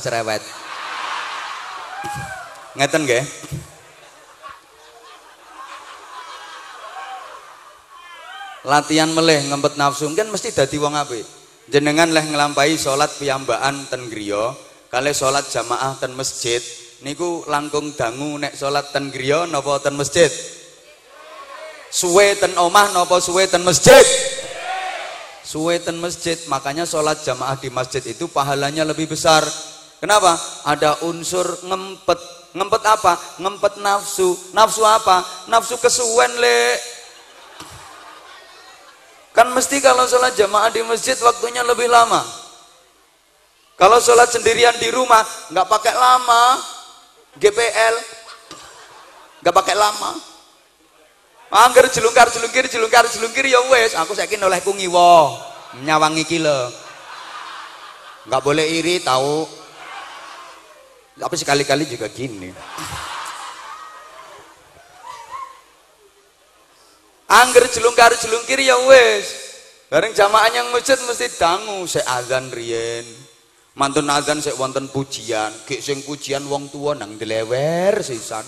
cerewet. Ngeten nggih? Latihan meleh ngempet nafsu kan mesti dadi wong apik. Jenengan leh nglampahi salat piyambakan ten griya, kali salat jamaah ten masjid, niku langkung dangu nek salat ten griya napa ten masjid? Suwe ten omah napa suwe ten masjid? Suwe ten masjid, makanya salat jamaah di masjid itu pahalanya lebih besar. Kenapa? Ada unsur ngempet. Ngempet apa? Ngempet nafsu. Nafsu apa? Nafsu kesuwen, Le. Kan mesti kalau sholat jamaah di masjid waktunya lebih lama. Kalau sholat sendirian di rumah nggak pakai lama, GPL nggak pakai lama. Angger jelungkar jelungkir jelungkar jelungkir ya wes. Aku saiki oleh ku ngiwo nyawangi kilo. Nggak boleh iri tahu. Tapi sekali-kali juga gini. Angger jelungkar jelungkir ya wes. Bareng jamaah yang masjid mesti dangu sik azan riyen. Mantun azan sik wonten pujian, gek sing pujian wong tua nang dilewer sisan.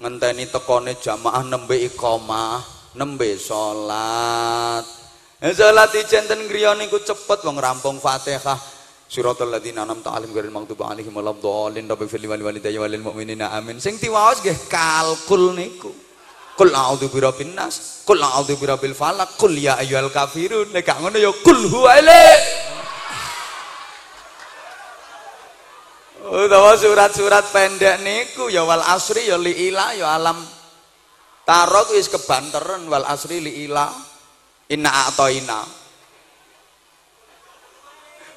Ngenteni tekone jamaah nembe iqamah, nembe salat. Eh salat ijenten griya niku cepet wong rampung Fatihah. Suratul ladzina an'amta 'alaihim ghairil maghdubi 'alaihim waladdallin. Rabbil fil walidayya walil mu'minina amin. Sing tiwaos nggih kalkul niku. Kul a'udzu birabbin nas, kul a'udzu birabbil falak, kul ya ayyuhal kafirun. Nek gak ngono ya kul huwa Utawa surat-surat pendek niku ya wal asri ya li ila ya alam tarok wis kebanteren wal asri li ila inna a'toina.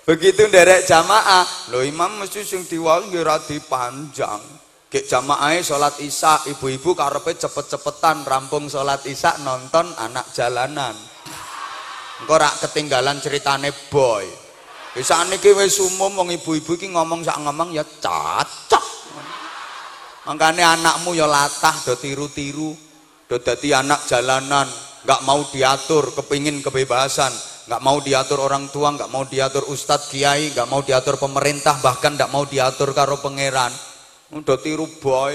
Begitu derek jamaah, lo imam mesti sing diwali nggih ra dipanjang. Gek jamaahnya sholat isya, ibu-ibu karepe cepet-cepetan rampung sholat isya nonton anak jalanan. Engko rak ketinggalan ceritane boy. Bisa niki wis umum wong ibu-ibu iki ngomong sak ngomong ya cocok. Makane anakmu ya latah do tiru-tiru, do dadi anak jalanan, nggak mau diatur, kepingin kebebasan, nggak mau diatur orang tua, nggak mau diatur ustadz kiai, nggak mau diatur pemerintah, bahkan nggak mau diatur karo pangeran. Udah tiru boy,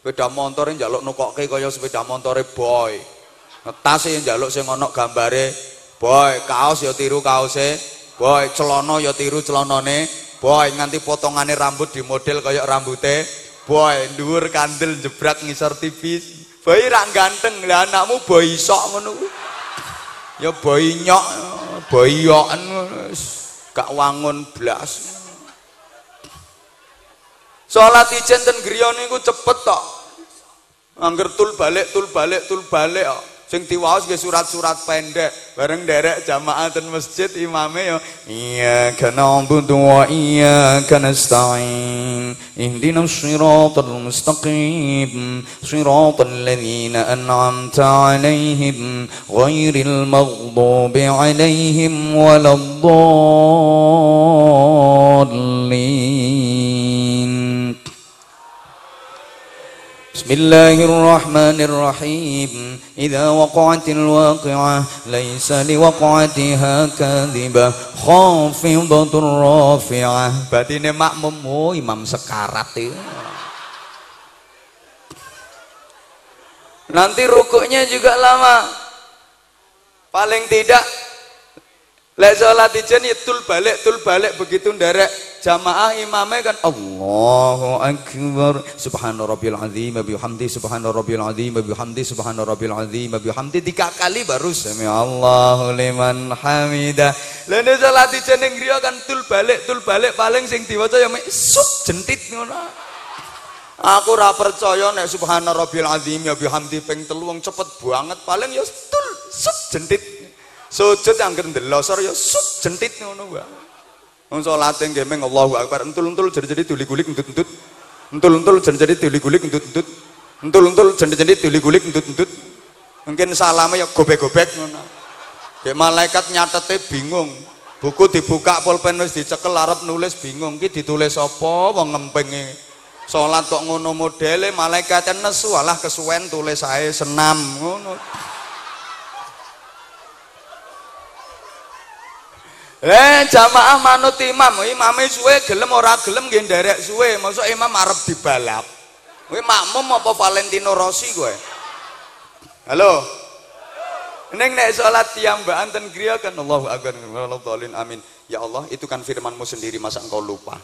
sepeda motor yang jaluk nukoke kaya sepeda motore boy. Ngetas yang jaluk sing ono gambare boy, kaos ya tiru kaose boy, celana ya tiru celanane boy, nganti potongane rambut di model kaya rambute boy, dhuwur kandel jebrak ngisor TV. Boy rak ganteng, lah anakmu boy sok ngono. Ya boy nyok, boy yoken gak wangun blas. Salat ijen ten griya niku cepet tok. Angger tul balik, tul balik, tul balik kok. Sing diwaos nggih surat-surat pendek, bareng derek jamaah ten masjid imame yo iyyaka na'budu wa iyyaka nasta'in. Ihdinas siratal mustaqim, siratal ladzina an'amta 'alaihim ghairil maghdubi 'alaihim waladdallin. بسم الله الرحمن الرحيم إذا وقعت الواقعة ليس لوقعتها كاذبة خافضة رافعة Batine makmum oh imam sekarat itu Nanti rukuknya juga lama Paling tidak Lek sholat ijen ya tul balik tul balik begitu nderek jamaah imamnya kan Allahu akbar. Subhana rabbil azim bihamdi subhana rabbil azim bihamdi subhana rabbil azim bihamdi. Tiga kali baru sami Allahu liman hamida lha nek sholat ijen ning griya kan tul balik tul balik paling sing diwaca ya sup jentit ngono. Aku ora percaya nek subhana rabbil azim ya bihamdi ping telu wong cepet banget. Paling ya tul sup jentit. Sujud angger ndelosor ya sup jentit ngono wae wong salate nggih meng Allahu akbar. Entul-entul jadi-jadi duli-gulik entut-entut entul-entul jadi-jadi duli-gulik entut-entut entul-entul jadi-jadi duli-gulik entut-entut mungkin salame ya gobek-gobek ngono. Kayak malaikat nyatete bingung. Buku dibuka pulpen wis dicekel arep nulis bingung. Ki ditulis apa wong ngempenge. Salat kok ngono modele malaikat nesu alah kesuwen tulis ae senam ngono Eh jamaah manut imam, imame suwe gelem ora gelem nggih nderek suwe, mosok imam arep dibalap. Kowe makmum apa Valentino Rossi kowe? Halo. Neng nek salat tiambakan ten griya kan Allahu akbar waladzalin amin. Ya Allah, itu kan firmanmu sendiri masa engkau lupa.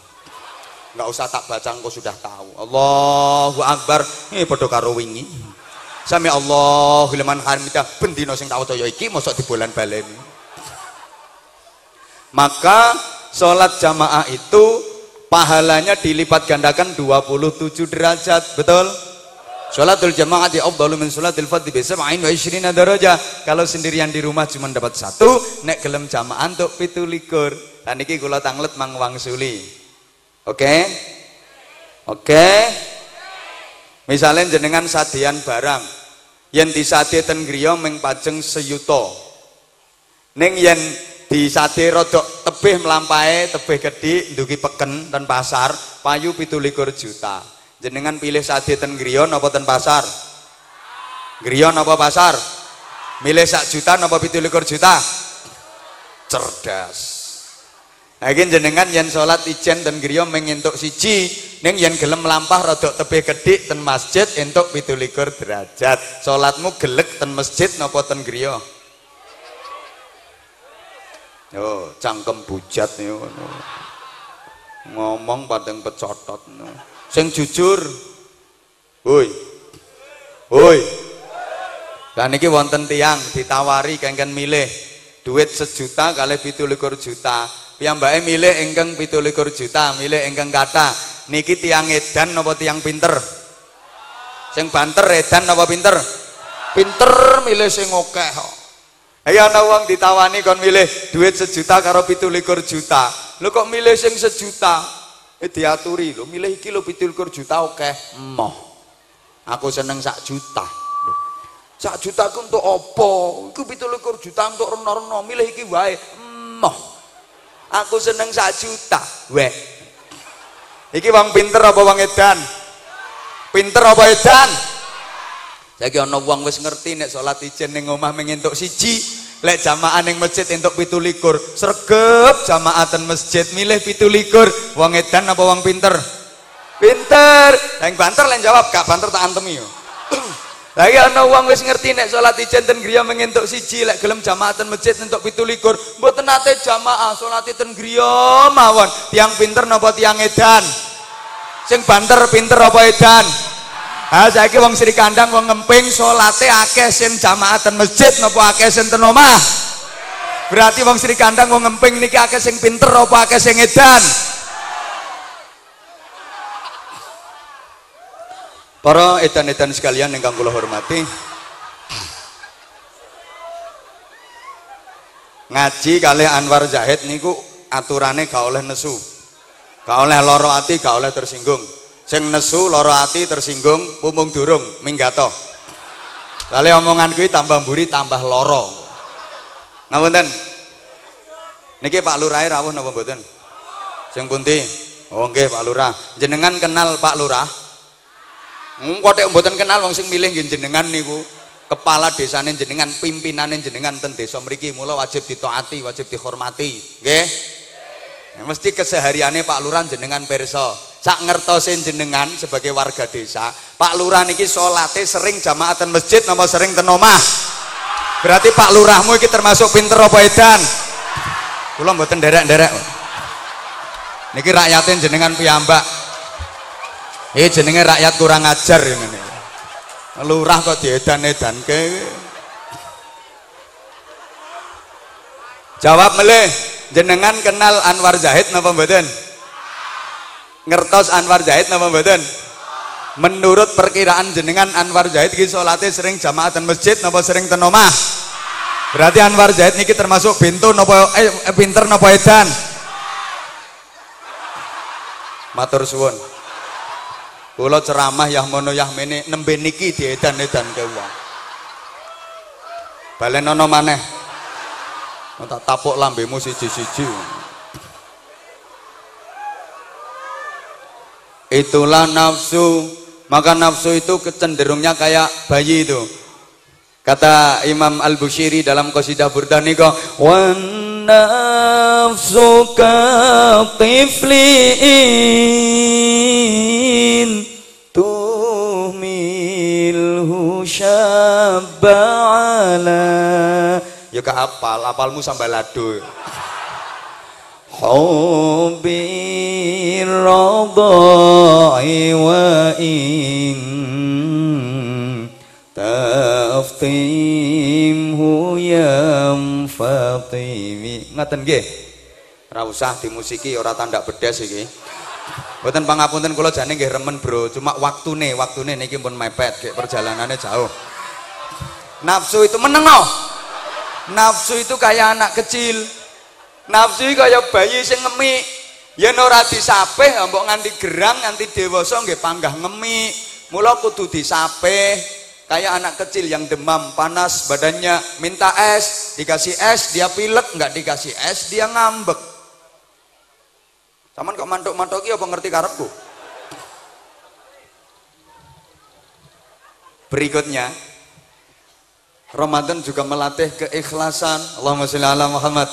Enggak usah tak baca engkau sudah tahu. Allahu akbar. Ini padha karo wingi. Sami Allahu liman hamidah bendina sing tak waca ya iki mosok dibolan baleni. Maka sholat jamaah itu pahalanya dilipat gandakan 27 derajat, betul? Sholatul jamaah di afdalu min sholatil fardhi bi sab'in wa ishrina darajah. Kalau sendirian di rumah cuma dapat satu, nek gelem jamaah untuk pitu likur. Dan ini kula tanglet mang wangsuli. Oke? Okay? Oke? Okay? Misalnya jenengan sadian barang yang disade ten griya seyuto. Ning yen disade rodok tebih melampae, tebih gede, ndugi peken ten pasar, payu 17 juta. Jenengan pilih sate ten griya napa ten pasar? Griya napa pasar? Milih sak juta napa 17 juta? Cerdas. Lagi jenengan yen salat ijen ten griya mengentuk siji ning yen gelem melampah rodok tebih gedhik ten masjid entuk 17 derajat. Salatmu gelek ten masjid napa ten griya? Yo, cangkem bujat yo Ngomong padang pecotot sing jujur. Woi. Woi. Dan ini wonten tiang ditawari kengken milih. Duit sejuta kali pitu likur juta. Piyambake milih ingkang pitu likur juta milih ingkang kata. Niki tiang edan nopo tiang pinter? Sing banter edan nopo pinter? Pinter milih sing oke Ayo ana wong ditawani kon milih duit sejuta karo pitu likur juta. Lu kok milih sing sejuta? eh diaturi lho milih iki lho 17 juta oke moh aku seneng sak juta. Lho sak juta ku untuk apa? Iku 17 juta untuk reno-reno milih iki wae. Moh aku seneng sak juta. Weh. Iki wong pinter apa wong edan? Pinter apa edan? Saiki ana wong wis ngerti nek salat ijen ning omah mengentuk siji lek jamaah ning masjid entuk pitu likur. Sregep jamaah ten masjid milih pitu likur. Wong edan apa wong pinter? Pinter. Yang banter lain jawab gak banter tak antemi yo. Lagi ana wong wis ngerti nek salat ijen ten griya mengentuk siji lek gelem jamaah ten masjid entuk pitu likur mboten nate jamaah salat ten griya mawon. Tiang pinter napa tiang edan? Sing banter pinter apa edan Ha saiki wong Sri Kandang wong ngemping salate akeh sing jamaah ten masjid napa akeh sing ten omah? Berarti wong Sri Kandang wong ngemping niki akeh sing pinter apa akeh sing edan? Para edan-edan sekalian ingkang kula hormati. Ngaji kali Anwar Zahid niku aturane gak oleh nesu. Gak oleh loro ati, gak oleh tersinggung sing nesu loro ati tersinggung pumung durung minggato lali omongan kuwi tambah mburi tambah loro. Ngapunten niki Pak Lurah rawuh napa mboten? Sing pundi? Oh nggih Pak Lurah. Jenengan kenal Pak Lurah? Hmm, kok mboten kenal wong sing milih nggih jenengan niku. Kepala desane jenengan pimpinane jenengan ten desa mriki. Mula wajib ditaati wajib dihormati. Nggih? Mesti kesehariannya Pak Lurah jenengan perso sak ngertosin jenengan sebagai warga desa Pak Lurah niki salate sering jamaatan masjid nama sering ten omah? Berarti Pak Lurahmu iki termasuk pinter apa edan? Kula mboten derek-derek niki rakyatnya jenengan piyambak. Ini jenenge rakyat kurang ajar ini lurah kok diedan-edan ke jawab meleh jenengan kenal Anwar Zahid napa mboten ngertos Anwar Zahid nama mboten? Menurut perkiraan jenengan Anwar Zahid iki salate sering jamaah dan masjid napa sering ten omah? Berarti Anwar Zahid niki termasuk pintu napa eh, eh pinter napa edan? Matur suwun. Kula ceramah yah mono yah mene nembe niki diedan-edan ke wong balen ana maneh. Tak tapuk lambemu siji-siji itulah nafsu. Maka nafsu itu kecenderungnya kayak bayi itu. Kata Imam Al-Bushiri dalam qasidah burdah niko wan nafsuka tiflin tuhmilhu syabba'ala ya ke apal. Apalmu sampai radai wa in taftimhu yam fatimi ngaten nggih? Ora usah dimusiki ora tanda bedes iki. Mboten pangapunten kula jane nggih remen bro. Cuma waktune waktune niki pun mepet kayak perjalanannya jauh. Nafsu itu menengok nafsu itu kayak anak kecil nafsu itu kayak bayi sing ngemik. Yen ora disapeh mbok nganti gerang nganti dewasa nggih panggah ngemik. Mula kudu disapeh. Kayak anak kecil yang demam panas badannya minta es dikasih es dia pilek nggak dikasih es dia ngambek. Taman kok mantuk-mantuki apa ngerti karepku berikutnya Ramadan juga melatih keikhlasan. Allahumma sholli ala Muhammad